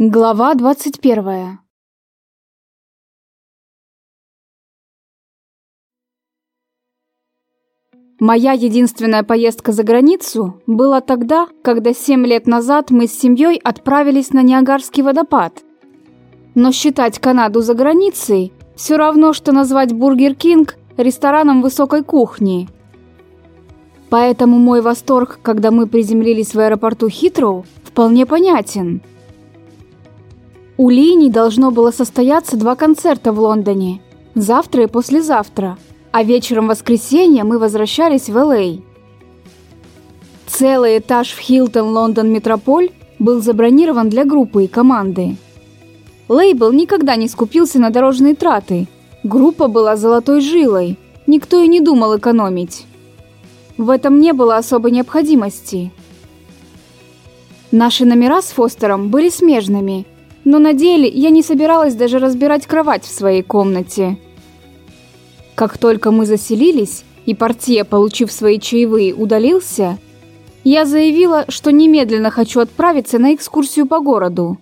Глава двадцать первая. Моя единственная поездка за границу была тогда, когда семь лет назад мы с семьей отправились на Ниагарский водопад. Но считать Канаду за границей все равно, что назвать Бургер Кинг рестораном высокой кухни. Поэтому мой восторг, когда мы приземлились в аэропорту Хитроу, вполне понятен. У Лини должно было состояться два концерта в Лондоне. Завтра и послезавтра. А вечером воскресенья мы возвращались в Л.А. Целый этаж в Хилтон Лондон Метрополь был забронирован для группы и команды. Лейбл никогда не скупился на дорожные траты. Группа была золотой жилой. Никто и не думал экономить. В этом не было особой необходимости. Наши номера с Фостером были смежными – но на деле я не собиралась даже разбирать кровать в своей комнате. Как только мы заселились, и портье, получив свои чаевые, удалился, я заявила, что немедленно хочу отправиться на экскурсию по городу.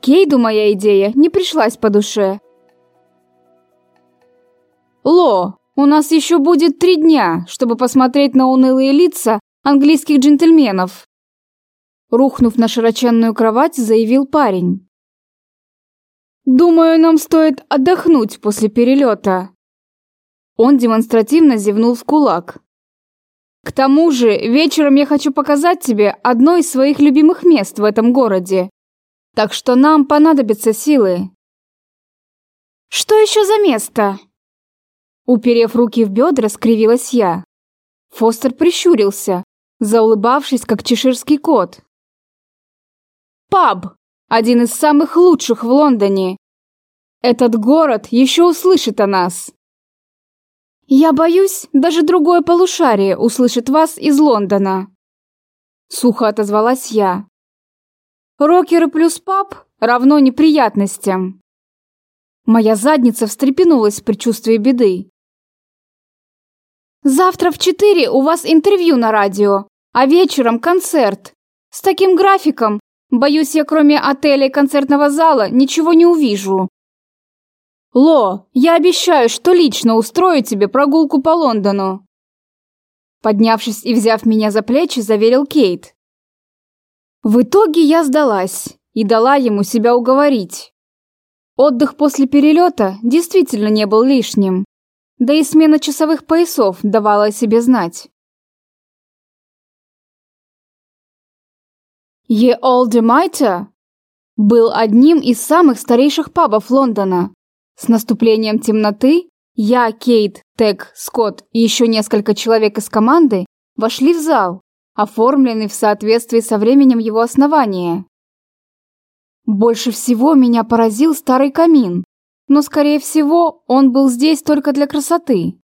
Кейду моя идея не пришлась по душе. «Ло, у нас еще будет три дня, чтобы посмотреть на унылые лица английских джентльменов», Рухнув на широченную кровать, заявил парень. «Думаю, нам стоит отдохнуть после перелета». Он демонстративно зевнул в кулак. «К тому же, вечером я хочу показать тебе одно из своих любимых мест в этом городе. Так что нам понадобятся силы». «Что еще за место?» Уперев руки в бедра, скривилась я. Фостер прищурился, заулыбавшись, как чеширский кот. Паб, один из самых лучших в Лондоне. Этот город еще услышит о нас. Я боюсь, даже другое полушарие услышит вас из Лондона. Сухо отозвалась я. Рокеры плюс паб равно неприятностям. Моя задница встрепенулась в предчувствии беды. Завтра в четыре у вас интервью на радио, а вечером концерт. С таким графиком Боюсь, я кроме отеля и концертного зала ничего не увижу. Ло, я обещаю, что лично устрою тебе прогулку по Лондону. Поднявшись и взяв меня за плечи, заверил Кейт. В итоге я сдалась и дала ему себя уговорить. Отдых после перелета действительно не был лишним, да и смена часовых поясов давала о себе знать. Ye Olde был одним из самых старейших пабов Лондона. С наступлением темноты я, Кейт, Тег, Скотт и еще несколько человек из команды вошли в зал, оформленный в соответствии со временем его основания. Больше всего меня поразил старый камин, но, скорее всего, он был здесь только для красоты.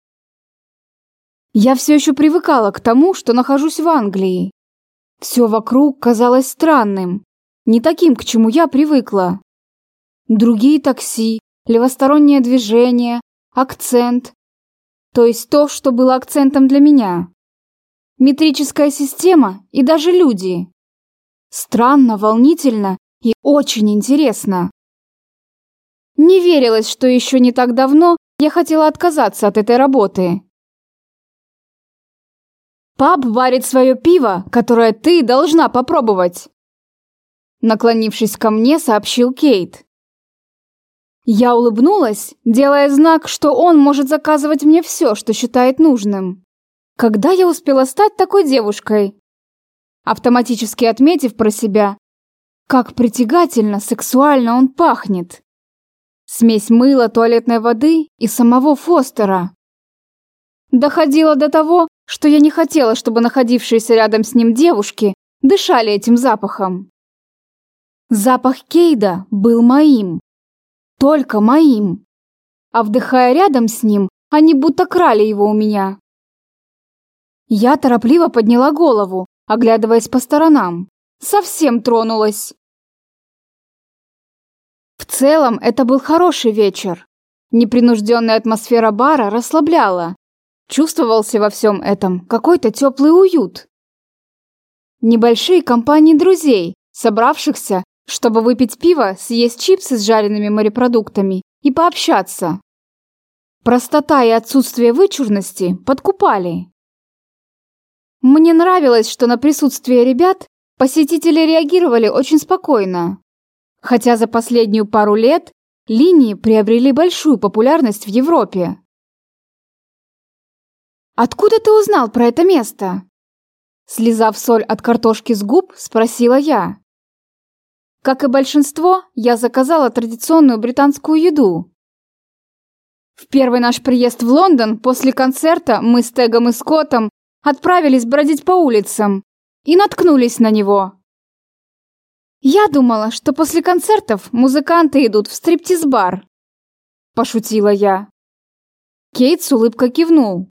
Я все еще привыкала к тому, что нахожусь в Англии, все вокруг казалось странным, не таким, к чему я привыкла. Другие такси, левостороннее движение, акцент. То есть то, что было акцентом для меня. Метрическая система и даже люди. Странно, волнительно и очень интересно. Не верилось, что еще не так давно я хотела отказаться от этой работы. Пап варит свое пиво, которое ты должна попробовать. Наклонившись ко мне, сообщил Кейт. Я улыбнулась, делая знак, что он может заказывать мне все, что считает нужным. Когда я успела стать такой девушкой? Автоматически отметив про себя, как притягательно, сексуально он пахнет. Смесь мыла, туалетной воды и самого Фостера. Доходило до того, что я не хотела, чтобы находившиеся рядом с ним девушки дышали этим запахом. Запах Кейда был моим. Только моим. А вдыхая рядом с ним, они будто крали его у меня. Я торопливо подняла голову, оглядываясь по сторонам. Совсем тронулась. В целом, это был хороший вечер. Непринужденная атмосфера бара расслабляла, Чувствовался во всем этом какой-то теплый уют. Небольшие компании друзей, собравшихся, чтобы выпить пиво, съесть чипсы с жареными морепродуктами и пообщаться. Простота и отсутствие вычурности подкупали. Мне нравилось, что на присутствие ребят посетители реагировали очень спокойно. Хотя за последнюю пару лет линии приобрели большую популярность в Европе. «Откуда ты узнал про это место?» Слезав соль от картошки с губ, спросила я. Как и большинство, я заказала традиционную британскую еду. В первый наш приезд в Лондон после концерта мы с Тегом и Скоттом отправились бродить по улицам и наткнулись на него. Я думала, что после концертов музыканты идут в стриптиз-бар. Пошутила я. Кейт с улыбкой кивнул.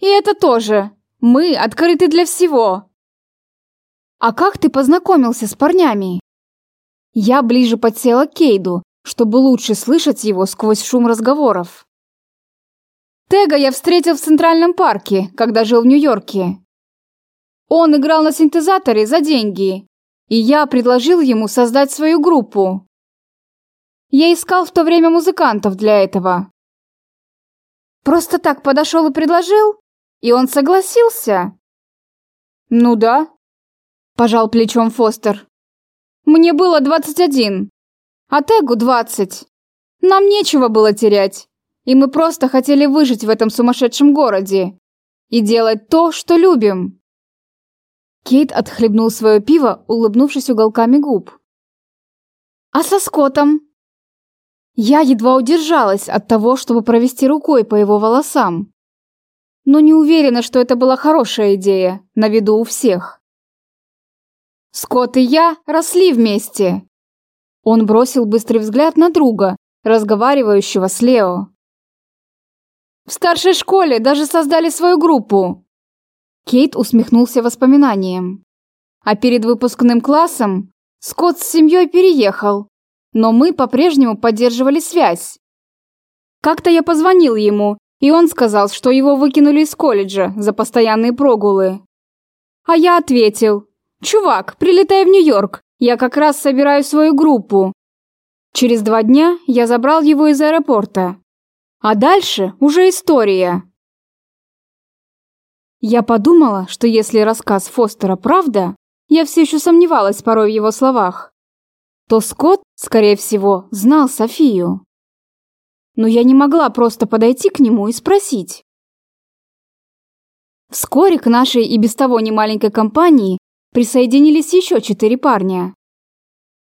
И это тоже. Мы открыты для всего. А как ты познакомился с парнями? Я ближе подсела к Кейду, чтобы лучше слышать его сквозь шум разговоров. Тега я встретил в Центральном парке, когда жил в Нью-Йорке. Он играл на синтезаторе за деньги, и я предложил ему создать свою группу. Я искал в то время музыкантов для этого. Просто так подошел и предложил, и он согласился. Ну да, пожал плечом Фостер. Мне было 21, а Тегу 20. Нам нечего было терять, и мы просто хотели выжить в этом сумасшедшем городе и делать то, что любим. Кейт отхлебнул свое пиво, улыбнувшись уголками губ. «А со Скоттом?» Я едва удержалась от того, чтобы провести рукой по его волосам. Но не уверена, что это была хорошая идея, на виду у всех. Скотт и я росли вместе. Он бросил быстрый взгляд на друга, разговаривающего с Лео. В старшей школе даже создали свою группу. Кейт усмехнулся воспоминанием. А перед выпускным классом Скотт с семьей переехал, но мы по-прежнему поддерживали связь. Как-то я позвонил ему, и он сказал, что его выкинули из колледжа за постоянные прогулы. А я ответил, «Чувак, прилетай в Нью-Йорк, я как раз собираю свою группу». Через два дня я забрал его из аэропорта. А дальше уже история. Я подумала, что если рассказ Фостера правда, я все еще сомневалась порой в его словах, то Скотт, скорее всего, знал Софию. Но я не могла просто подойти к нему и спросить. Вскоре к нашей и без того немаленькой компании присоединились еще четыре парня.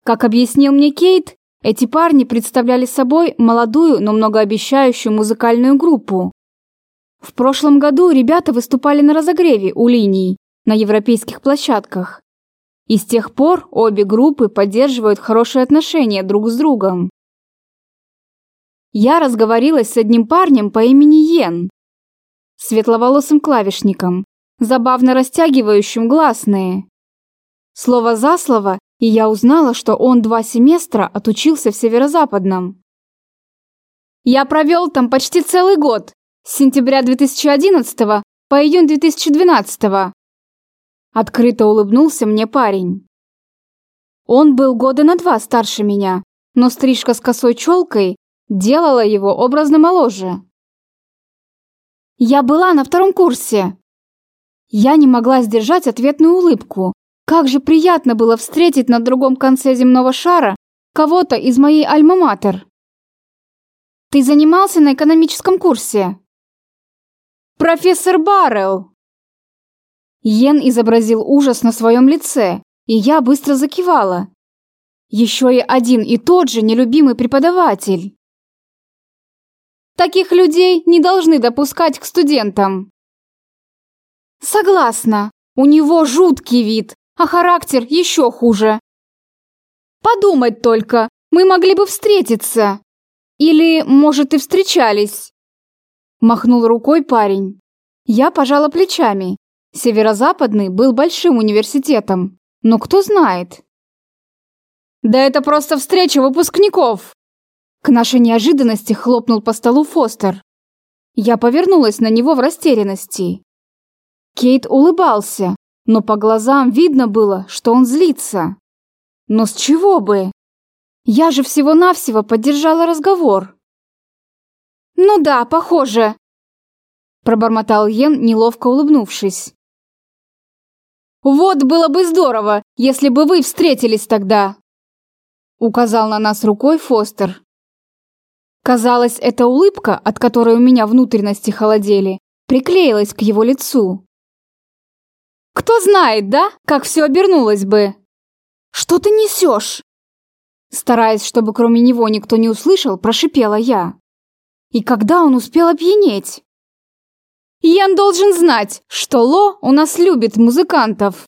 Как объяснил мне Кейт, эти парни представляли собой молодую, но многообещающую музыкальную группу. В прошлом году ребята выступали на разогреве у линий на европейских площадках. И с тех пор обе группы поддерживают хорошие отношения друг с другом. Я разговорилась с одним парнем по имени Йен, светловолосым клавишником, забавно растягивающим гласные. Слово за слово, и я узнала, что он два семестра отучился в северо-западном. Я провел там почти целый год, с сентября 2011 по июнь 2012. Открыто улыбнулся мне парень. Он был года на два старше меня, но стрижка с косой челкой делала его образно моложе. Я была на втором курсе. Я не могла сдержать ответную улыбку. Как же приятно было встретить на другом конце земного шара кого-то из моей альма-матер. Ты занимался на экономическом курсе? Профессор Баррелл! Йен изобразил ужас на своем лице, и я быстро закивала. Еще и один и тот же нелюбимый преподаватель. Таких людей не должны допускать к студентам. Согласна, у него жуткий вид, а характер еще хуже. Подумать только, мы могли бы встретиться. Или, может, и встречались. Махнул рукой парень. Я пожала плечами. Северо-западный был большим университетом, но кто знает. Да это просто встреча выпускников. К нашей неожиданности хлопнул по столу Фостер. Я повернулась на него в растерянности. Кейт улыбался, но по глазам видно было, что он злится. Но с чего бы? Я же всего-навсего поддержала разговор. «Ну да, похоже», — пробормотал Йен, неловко улыбнувшись. «Вот было бы здорово, если бы вы встретились тогда!» Указал на нас рукой Фостер. Казалось, эта улыбка, от которой у меня внутренности холодели, приклеилась к его лицу. «Кто знает, да, как все обернулось бы?» «Что ты несешь?» Стараясь, чтобы кроме него никто не услышал, прошипела я. И когда он успел опьянеть? Ян должен знать, что Ло у нас любит музыкантов.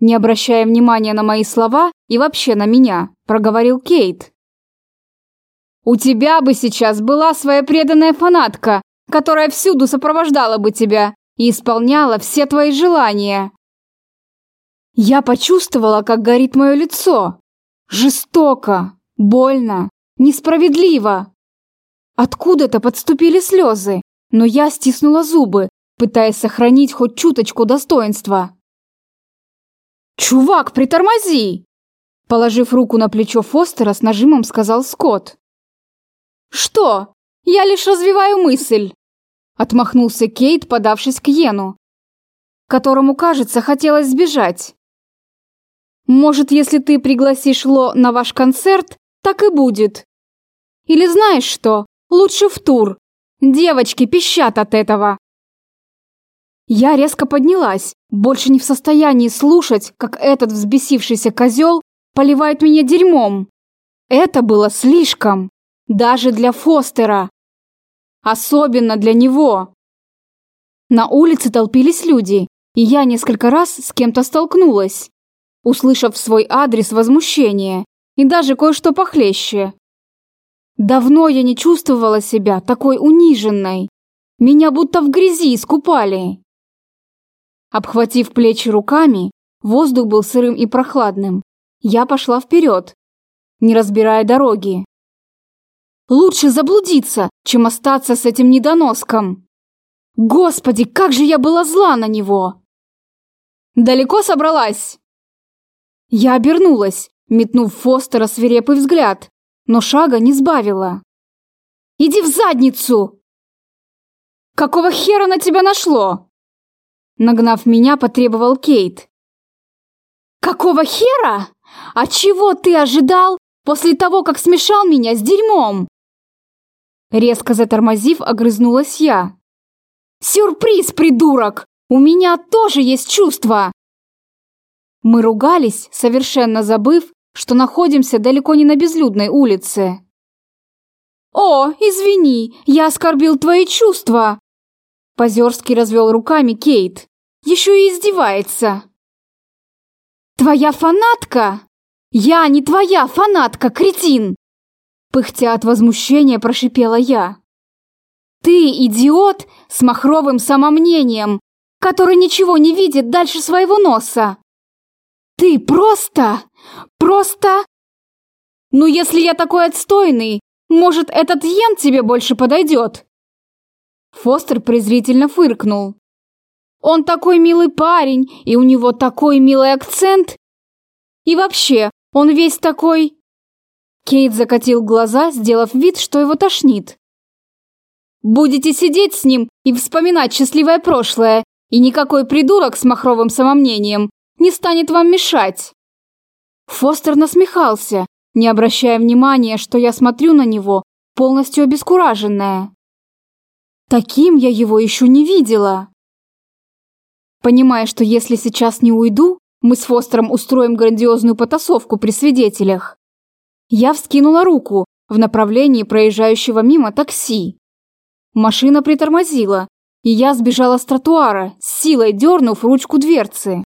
Не обращая внимания на мои слова и вообще на меня, проговорил Кейт. У тебя бы сейчас была своя преданная фанатка, которая всюду сопровождала бы тебя и исполняла все твои желания. Я почувствовала, как горит мое лицо. Жестоко, больно, несправедливо. Откуда-то подступили слезы, но я стиснула зубы, пытаясь сохранить хоть чуточку достоинства. «Чувак, притормози!» Положив руку на плечо Фостера, с нажимом сказал Скотт. «Что? Я лишь развиваю мысль!» Отмахнулся Кейт, подавшись к Йену, которому, кажется, хотелось сбежать. «Может, если ты пригласишь Ло на ваш концерт, так и будет. Или знаешь что, лучше в тур, Девочки пищат от этого. Я резко поднялась, больше не в состоянии слушать, как этот взбесившийся козел поливает меня дерьмом. Это было слишком, даже для Фостера. Особенно для него. На улице толпились люди, и я несколько раз с кем-то столкнулась, услышав свой адрес возмущение и даже кое-что похлеще. Давно я не чувствовала себя такой униженной. Меня будто в грязи искупали. Обхватив плечи руками, воздух был сырым и прохладным. Я пошла вперед, не разбирая дороги. Лучше заблудиться, чем остаться с этим недоноском. Господи, как же я была зла на него! Далеко собралась? Я обернулась, метнув Фостера свирепый взгляд, но шага не сбавила. «Иди в задницу!» «Какого хера на тебя нашло?» Нагнав меня, потребовал Кейт. «Какого хера? А чего ты ожидал после того, как смешал меня с дерьмом?» Резко затормозив, огрызнулась я. «Сюрприз, придурок! У меня тоже есть чувства!» Мы ругались, совершенно забыв, что находимся далеко не на безлюдной улице. «О, извини, я оскорбил твои чувства!» Позерский развел руками Кейт. Еще и издевается. «Твоя фанатка? Я не твоя фанатка, кретин!» Пыхтя от возмущения прошипела я. «Ты идиот с махровым самомнением, который ничего не видит дальше своего носа! Ты просто Просто... Ну, если я такой отстойный, может, этот Йен тебе больше подойдет?» Фостер презрительно фыркнул. «Он такой милый парень, и у него такой милый акцент. И вообще, он весь такой...» Кейт закатил глаза, сделав вид, что его тошнит. «Будете сидеть с ним и вспоминать счастливое прошлое, и никакой придурок с махровым самомнением не станет вам мешать!» Фостер насмехался, не обращая внимания, что я смотрю на него, полностью обескураженная. Таким я его еще не видела. Понимая, что если сейчас не уйду, мы с Фостером устроим грандиозную потасовку при свидетелях. Я вскинула руку в направлении проезжающего мимо такси. Машина притормозила, и я сбежала с тротуара, силой дернув ручку дверцы.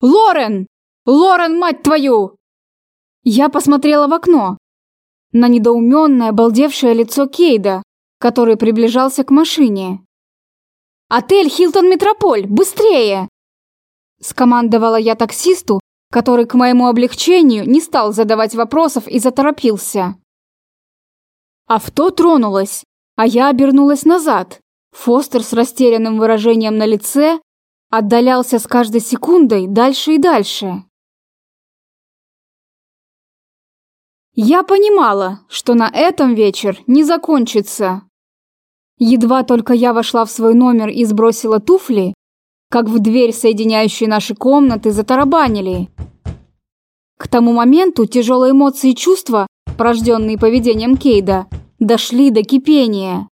«Лорен!» Лорен, мать твою!» Я посмотрела в окно на недоуменное, обалдевшее лицо Кейда, который приближался к машине. «Отель Хилтон Метрополь! Быстрее!» Скомандовала я таксисту, который к моему облегчению не стал задавать вопросов и заторопился. Авто тронулось, а я обернулась назад. Фостер с растерянным выражением на лице отдалялся с каждой секундой дальше и дальше. Я понимала, что на этом вечер не закончится. Едва только я вошла в свой номер и сбросила туфли, как в дверь, соединяющую наши комнаты, затарабанили. К тому моменту тяжелые эмоции и чувства, порожденные поведением Кейда, дошли до кипения.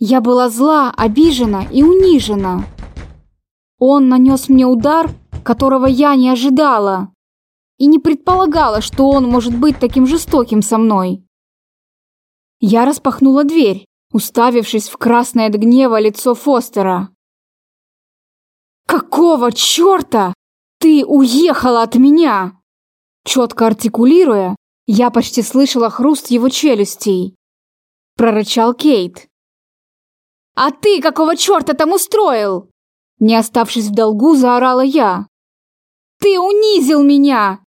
Я была зла, обижена и унижена. Он нанес мне удар, которого я не ожидала, и не предполагала, что он может быть таким жестоким со мной. Я распахнула дверь, уставившись в красное от гнева лицо Фостера. «Какого черта ты уехала от меня?» Четко артикулируя, я почти слышала хруст его челюстей. Прорычал Кейт. «А ты какого черта там устроил?» Не оставшись в долгу, заорала я. «Ты унизил меня!»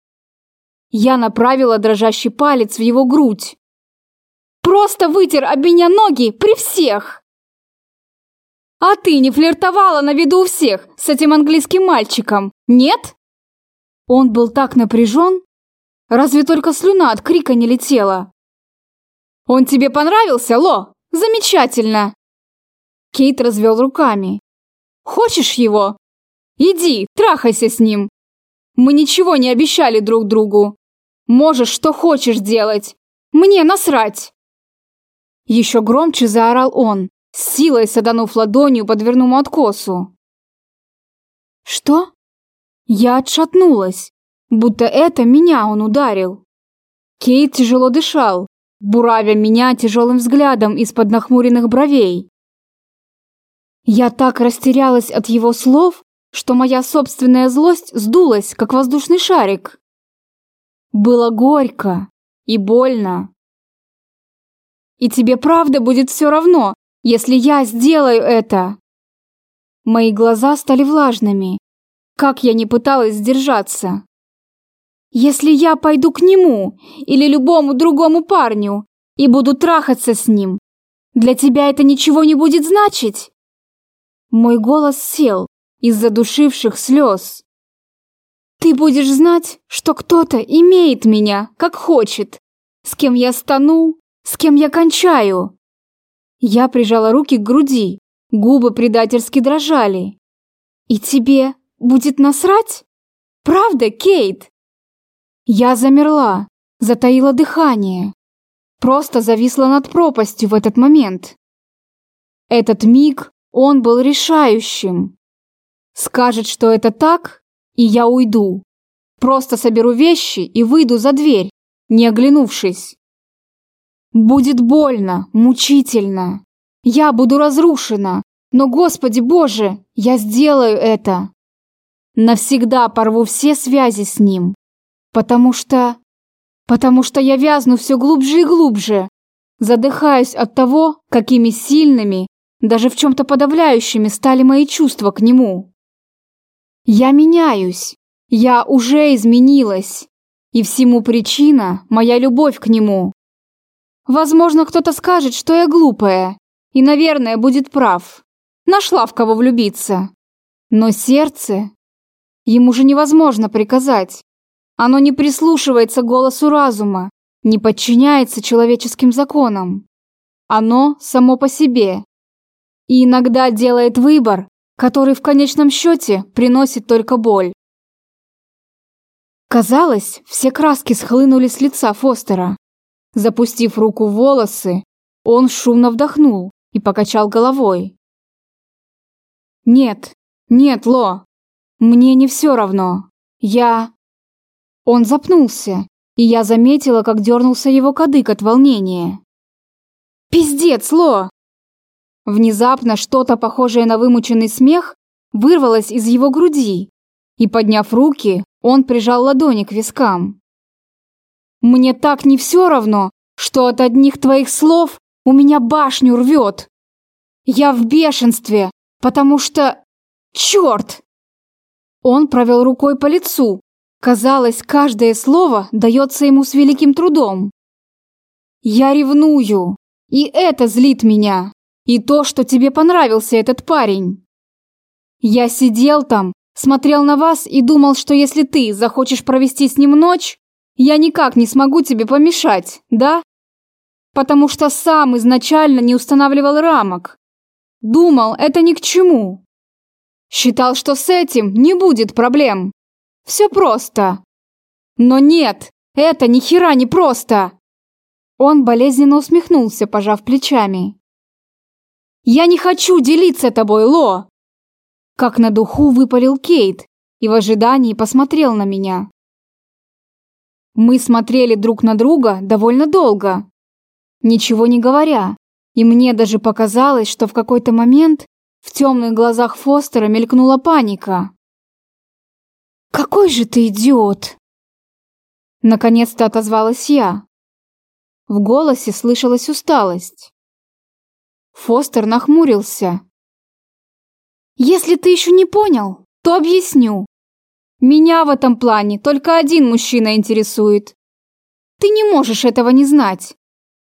Я направила дрожащий палец в его грудь. «Просто вытер об меня ноги при всех!» «А ты не флиртовала на виду у всех с этим английским мальчиком, нет?» Он был так напряжен, разве только слюна от крика не летела. «Он тебе понравился, Ло? Замечательно!» Кейт развел руками. «Хочешь его? Иди, трахайся с ним. Мы ничего не обещали друг другу. Можешь что хочешь делать. Мне насрать!» Еще громче заорал он, с силой саданув ладонью по дверному откосу. «Что?» Я отшатнулась, будто это меня он ударил. Кейт тяжело дышал, буравя меня тяжелым взглядом из-под нахмуренных бровей. Я так растерялась от его слов, что моя собственная злость сдулась, как воздушный шарик. Было горько и больно. И тебе правда будет все равно, если я сделаю это. Мои глаза стали влажными. Как я не пыталась сдержаться. Если я пойду к нему или любому другому парню и буду трахаться с ним, для тебя это ничего не будет значить? Мой голос сел из-за душивших слез. Ты будешь знать, что кто-то имеет меня, как хочет, с кем я стану, с кем я кончаю. Я прижала руки к груди, губы предательски дрожали. И тебе будет насрать? Правда, Кейт? Я замерла, затаила дыхание. Просто зависла над пропастью в этот момент. Этот миг он был решающим. Скажет, что это так, и я уйду. Просто соберу вещи и выйду за дверь, не оглянувшись. Будет больно, мучительно. Я буду разрушена, но, Господи Боже, я сделаю это. Навсегда порву все связи с ним. Потому что... Потому что я вязну все глубже и глубже. Задыхаюсь от того, какими сильными даже в чем-то подавляющими стали мои чувства к нему. Я меняюсь. Я уже изменилась. И всему причина – моя любовь к нему. Возможно, кто-то скажет, что я глупая. И, наверное, будет прав. Нашла в кого влюбиться. Но сердце... Ему же невозможно приказать. Оно не прислушивается голосу разума, не подчиняется человеческим законам. Оно само по себе и иногда делает выбор, который в конечном счете приносит только боль. Казалось, все краски схлынули с лица Фостера. Запустив руку в волосы, он шумно вдохнул и покачал головой. «Нет, нет, Ло, мне не все равно. Я...» Он запнулся, и я заметила, как дернулся его кадык от волнения. «Пиздец, Ло! Внезапно что-то похожее на вымученный смех вырвалось из его груди, и, подняв руки, он прижал ладони к вискам. «Мне так не все равно, что от одних твоих слов у меня башню рвет. Я в бешенстве, потому что... Черт!» Он провел рукой по лицу. Казалось, каждое слово дается ему с великим трудом. «Я ревную, и это злит меня. И то, что тебе понравился этот парень. Я сидел там, смотрел на вас и думал, что если ты захочешь провести с ним ночь, я никак не смогу тебе помешать, да? Потому что сам изначально не устанавливал рамок. Думал, это ни к чему. Считал, что с этим не будет проблем. Все просто. Но нет, это ни хера не просто. Он болезненно усмехнулся, пожав плечами. Я не хочу делиться тобой, Ло. Как на духу выпалил Кейт и в ожидании посмотрел на меня. Мы смотрели друг на друга довольно долго, ничего не говоря, и мне даже показалось, что в какой-то момент в темных глазах Фостера мелькнула паника. «Какой же ты идиот!» Наконец-то отозвалась я. В голосе слышалась усталость. Фостер нахмурился. «Если ты еще не понял, то объясню. Меня в этом плане только один мужчина интересует. Ты не можешь этого не знать.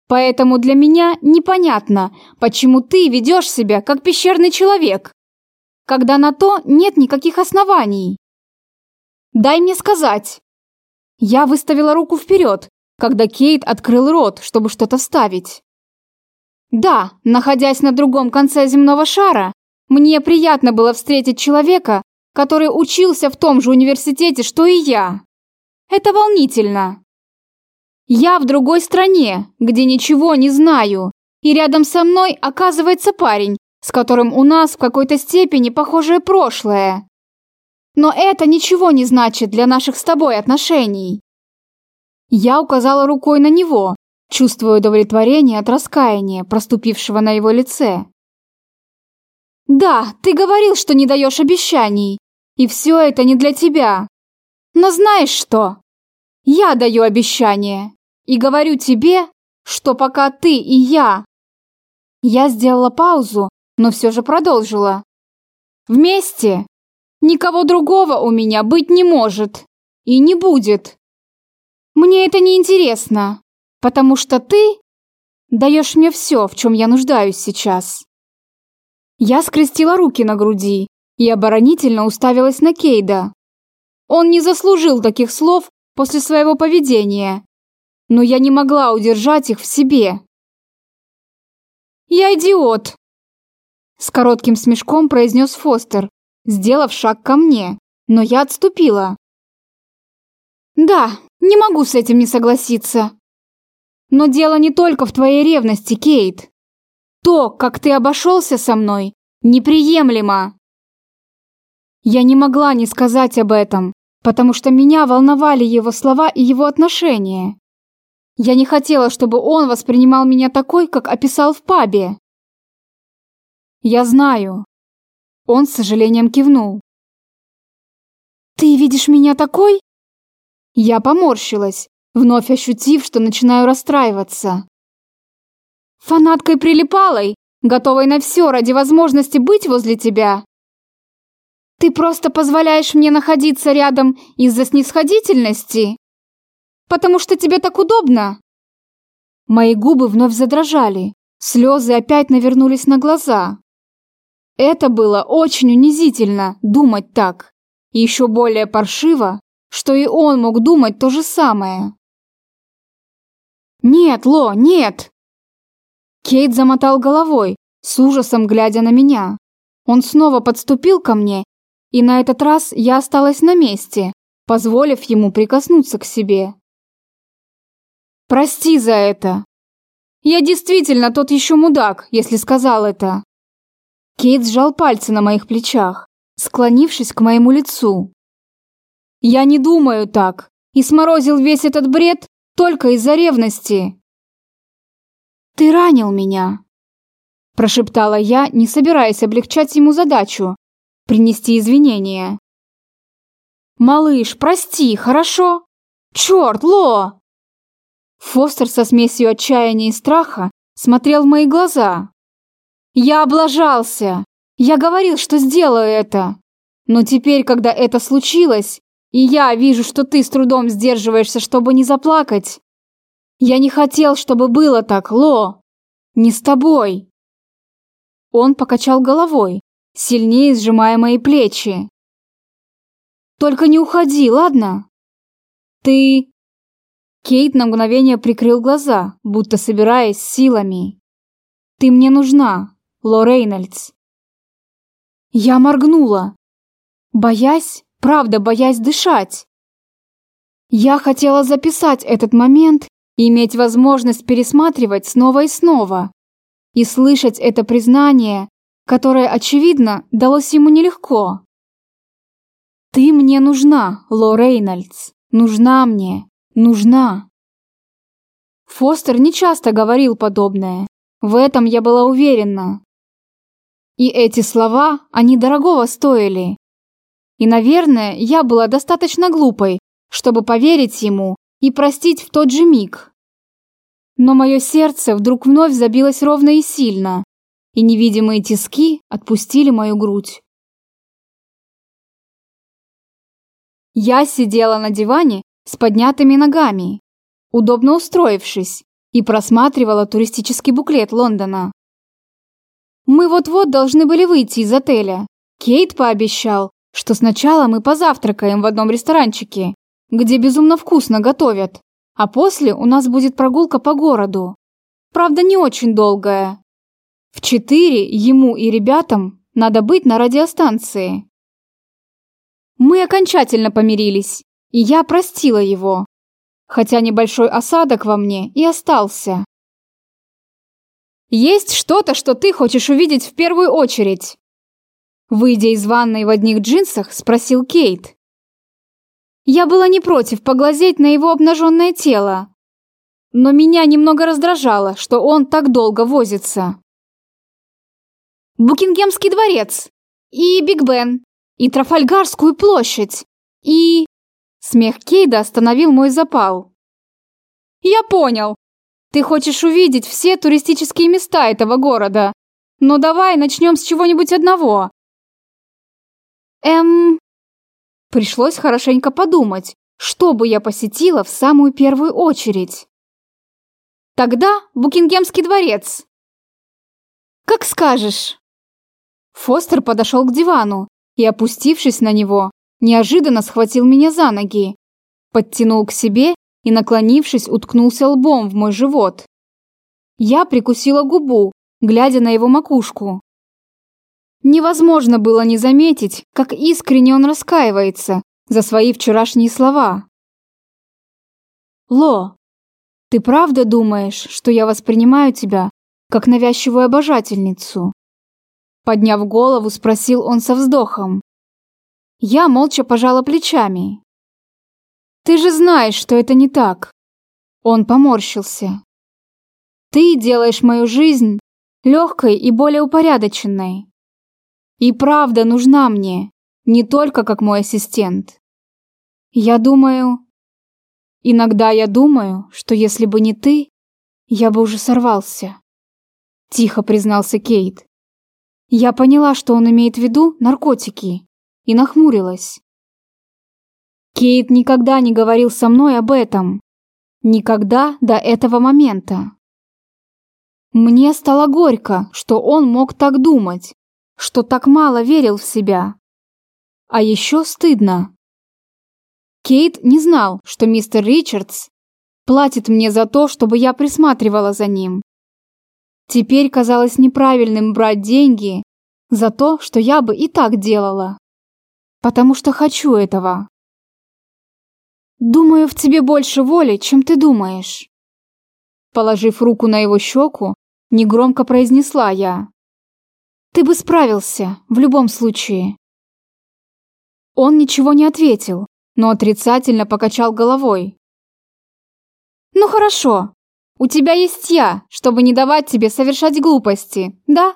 Поэтому для меня непонятно, почему ты ведешь себя как пещерный человек, когда на то нет никаких оснований. Дай мне сказать. Я выставила руку вперед, когда Кейт открыл рот, чтобы что-то вставить. Да, находясь на другом конце земного шара, мне приятно было встретить человека, который учился в том же университете, что и я. Это волнительно. Я в другой стране, где ничего не знаю, и рядом со мной оказывается парень, с которым у нас в какой-то степени похожее прошлое. Но это ничего не значит для наших с тобой отношений. Я указала рукой на него, чувствуя удовлетворение от раскаяния, проступившего на его лице. «Да, ты говорил, что не даешь обещаний, и все это не для тебя. Но знаешь что? Я даю обещание и говорю тебе, что пока ты и я... Я сделала паузу, но все же продолжила. Вместе никого другого у меня быть не может и не будет. Мне это не интересно, потому что ты даешь мне все, в чем я нуждаюсь сейчас. Я скрестила руки на груди и оборонительно уставилась на Кейда. Он не заслужил таких слов после своего поведения, но я не могла удержать их в себе. «Я идиот!» С коротким смешком произнес Фостер, сделав шаг ко мне, но я отступила. «Да, не могу с этим не согласиться. Но дело не только в твоей ревности, Кейт. То, как ты обошелся со мной, неприемлемо. Я не могла не сказать об этом, потому что меня волновали его слова и его отношения. Я не хотела, чтобы он воспринимал меня такой, как описал в пабе. Я знаю. Он с сожалением кивнул. Ты видишь меня такой? Я поморщилась, вновь ощутив, что начинаю расстраиваться. Фанаткой-прилипалой, готовой на все ради возможности быть возле тебя. Ты просто позволяешь мне находиться рядом из-за снисходительности? Потому что тебе так удобно?» Мои губы вновь задрожали, слезы опять навернулись на глаза. Это было очень унизительно, думать так. И еще более паршиво, что и он мог думать то же самое. «Нет, Ло, нет!» Кейт замотал головой, с ужасом глядя на меня. Он снова подступил ко мне и на этот раз я осталась на месте, позволив ему прикоснуться к себе. «Прости за это. Я действительно тот еще мудак, если сказал это». Кейт сжал пальцы на моих плечах, склонившись к моему лицу. «Я не думаю так и сморозил весь этот бред только из-за ревности». «Ты ранил меня», – прошептала я, не собираясь облегчать ему задачу, принести извинения. «Малыш, прости, хорошо? Черт, Ло!» Фостер со смесью отчаяния и страха смотрел в мои глаза. «Я облажался! Я говорил, что сделаю это! Но теперь, когда это случилось, и я вижу, что ты с трудом сдерживаешься, чтобы не заплакать, я не хотел, чтобы было так, Ло! Не с тобой!» Он покачал головой, сильнее сжимая мои плечи. «Только не уходи, ладно? Ты Кейт на мгновение прикрыл глаза, будто собираясь силами. «Ты мне нужна, Ло Рейнольдс». Я моргнула, боясь, правда боясь дышать. Я хотела записать этот момент и иметь возможность пересматривать снова и снова. И слышать это признание, которое, очевидно, далось ему нелегко. «Ты мне нужна, Ло Рейнольдс, нужна мне, нужна». Фостер нечасто говорил подобное, в этом я была уверена. И эти слова, они дорогого стоили. И, наверное, я была достаточно глупой, чтобы поверить ему и простить в тот же миг. Но мое сердце вдруг вновь забилось ровно и сильно, и невидимые тиски отпустили мою грудь. Я сидела на диване с поднятыми ногами, удобно устроившись, и просматривала туристический буклет Лондона. Мы вот-вот должны были выйти из отеля. Кейт пообещал, что сначала мы позавтракаем в одном ресторанчике, где безумно вкусно готовят, а после у нас будет прогулка по городу. Правда, не очень долгая. В четыре ему и ребятам надо быть на радиостанции. Мы окончательно помирились, и я простила его, хотя небольшой осадок во мне и остался. «Есть что-то, что ты хочешь увидеть в первую очередь?» Выйдя из ванной в одних джинсах, спросил Кейт. Я была не против поглазеть на его обнаженное тело, но меня немного раздражало, что он так долго возится. Букингемский дворец и Биг Бен и Трафальгарскую площадь, и...» Смех Кейда остановил мой запал. «Я понял. Ты хочешь увидеть все туристические места этого города. Но давай начнем с чего-нибудь одного». «Эм...» Пришлось хорошенько подумать, что бы я посетила в самую первую очередь. «Тогда Букингемский дворец». «Как скажешь». Фостер подошел к дивану и, опустившись на него, неожиданно схватил меня за ноги, подтянул к себе и, наклонившись, уткнулся лбом в мой живот. Я прикусила губу, глядя на его макушку. Невозможно было не заметить, как искренне он раскаивается за свои вчерашние слова. «Ло, ты правда думаешь, что я воспринимаю тебя как навязчивую обожательницу?» Подняв голову, спросил он со вздохом. Я молча пожала плечами. «Ты же знаешь, что это не так!» Он поморщился. «Ты делаешь мою жизнь легкой и более упорядоченной. И правда нужна мне, не только как мой ассистент. Я думаю... Иногда я думаю, что если бы не ты, я бы уже сорвался. Тихо признался Кейт. Я поняла, что он имеет в виду наркотики, и нахмурилась. Кейт никогда не говорил со мной об этом. Никогда до этого момента. Мне стало горько, что он мог так думать, что так мало верил в себя. А еще стыдно. Кейт не знал, что мистер Ричардс платит мне за то, чтобы я присматривала за ним. Теперь казалось неправильным брать деньги за то, что я бы и так делала. Потому что хочу этого. Думаю, в тебе больше воли, чем ты думаешь. Положив руку на его щеку, негромко произнесла я. Ты бы справился, в любом случае. Он ничего не ответил, но отрицательно покачал головой. Ну хорошо, у тебя есть я, чтобы не давать тебе совершать глупости, да?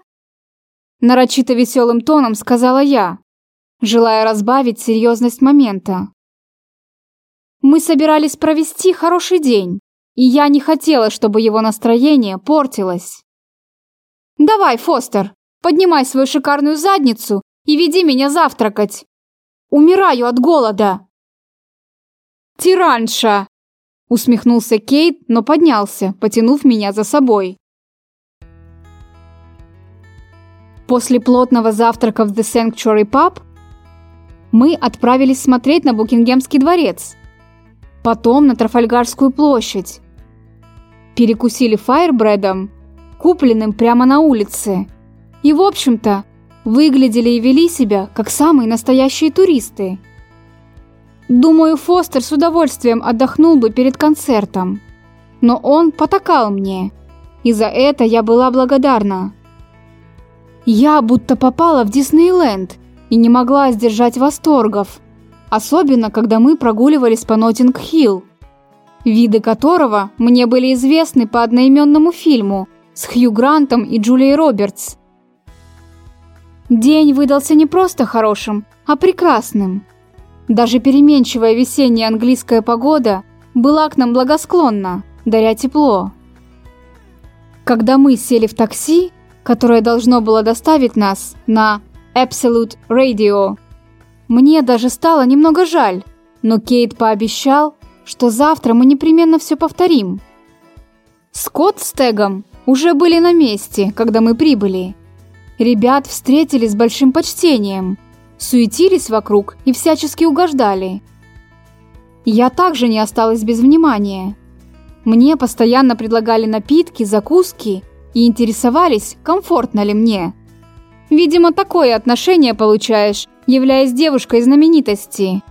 Нарочито веселым тоном сказала я, желая разбавить серьезность момента. Мы собирались провести хороший день, и я не хотела, чтобы его настроение портилось. Давай, Фостер, поднимай свою шикарную задницу и веди меня завтракать. Умираю от голода. Тиранша! Усмехнулся Кейт, но поднялся, потянув меня за собой. После плотного завтрака в The Sanctuary Pub мы отправились смотреть на Букингемский дворец. потом на Трафальгарскую площадь. Перекусили фаербредом, купленным прямо на улице. И, в общем-то, выглядели и вели себя, как самые настоящие туристы. Думаю, Фостер с удовольствием отдохнул бы перед концертом. Но он потакал мне, и за это я была благодарна. Я будто попала в Диснейленд и не могла сдержать восторгов, особенно когда мы прогуливались по Нотинг-Хилл, виды которого мне были известны по одноименному фильму с Хью Грантом и Джулией Робертс. День выдался не просто хорошим, а прекрасным – даже переменчивая весенняя английская погода была к нам благосклонна, даря тепло. Когда мы сели в такси, которое должно было доставить нас на Absolute Radio, мне даже стало немного жаль, но Кейт пообещал, что завтра мы непременно все повторим. Скотт с Тегом уже были на месте, когда мы прибыли. Ребят встретили с большим почтением – суетились вокруг и всячески угождали. Я также не осталась без внимания. Мне постоянно предлагали напитки, закуски и интересовались, комфортно ли мне. Видимо, такое отношение получаешь, являясь девушкой знаменитости.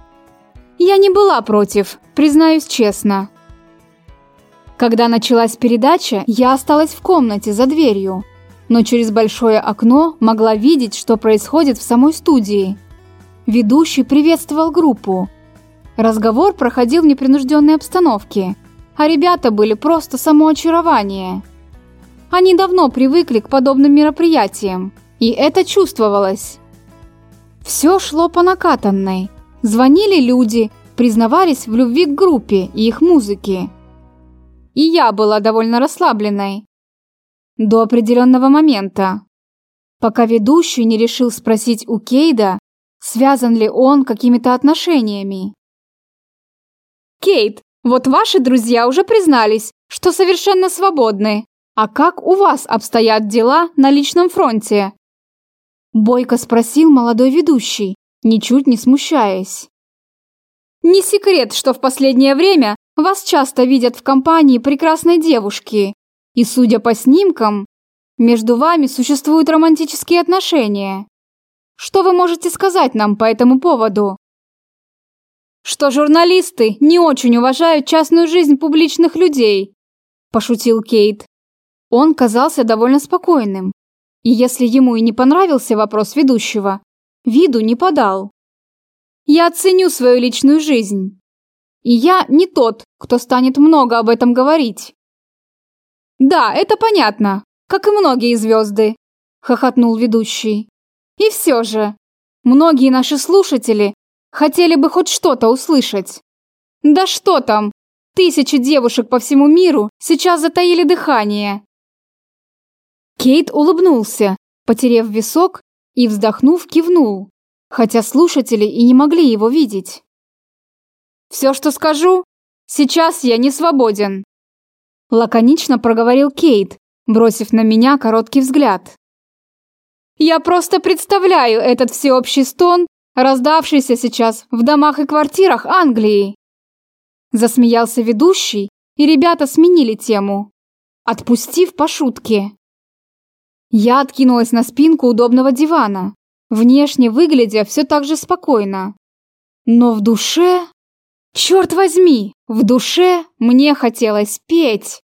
Я не была против, признаюсь честно. Когда началась передача, я осталась в комнате за дверью – но через большое окно могла видеть, что происходит в самой студии. Ведущий приветствовал группу. Разговор проходил в непринужденной обстановке, а ребята были просто самоочарование. Они давно привыкли к подобным мероприятиям, и это чувствовалось. Все шло по накатанной. Звонили люди, признавались в любви к группе и их музыке. И я была довольно расслабленной, до определенного момента, пока ведущий не решил спросить у Кейда, связан ли он какими-то отношениями. «Кейт, вот ваши друзья уже признались, что совершенно свободны. А как у вас обстоят дела на личном фронте?» Бойко спросил молодой ведущий, ничуть не смущаясь. «Не секрет, что в последнее время вас часто видят в компании прекрасной девушки, и, судя по снимкам, между вами существуют романтические отношения. Что вы можете сказать нам по этому поводу? Что журналисты не очень уважают частную жизнь публичных людей, пошутил Кейт. Он казался довольно спокойным, и если ему и не понравился вопрос ведущего, виду не подал. Я оценю свою личную жизнь. И я не тот, кто станет много об этом говорить. «Да, это понятно, как и многие звезды», – хохотнул ведущий. «И все же, многие наши слушатели хотели бы хоть что-то услышать. Да что там, тысячи девушек по всему миру сейчас затаили дыхание». Кейт улыбнулся, потерев висок и, вздохнув, кивнул, хотя слушатели и не могли его видеть. «Все, что скажу, сейчас я не свободен», Лаконично проговорил Кейт, бросив на меня короткий взгляд. Я просто представляю этот всеобщий стон, раздавшийся сейчас в домах и квартирах Англии. Засмеялся ведущий, и ребята сменили тему, отпустив по шутке. Я откинулась на спинку удобного дивана, внешне выглядя все так же спокойно. Но в душе... Черт возьми, в душе мне хотелось петь.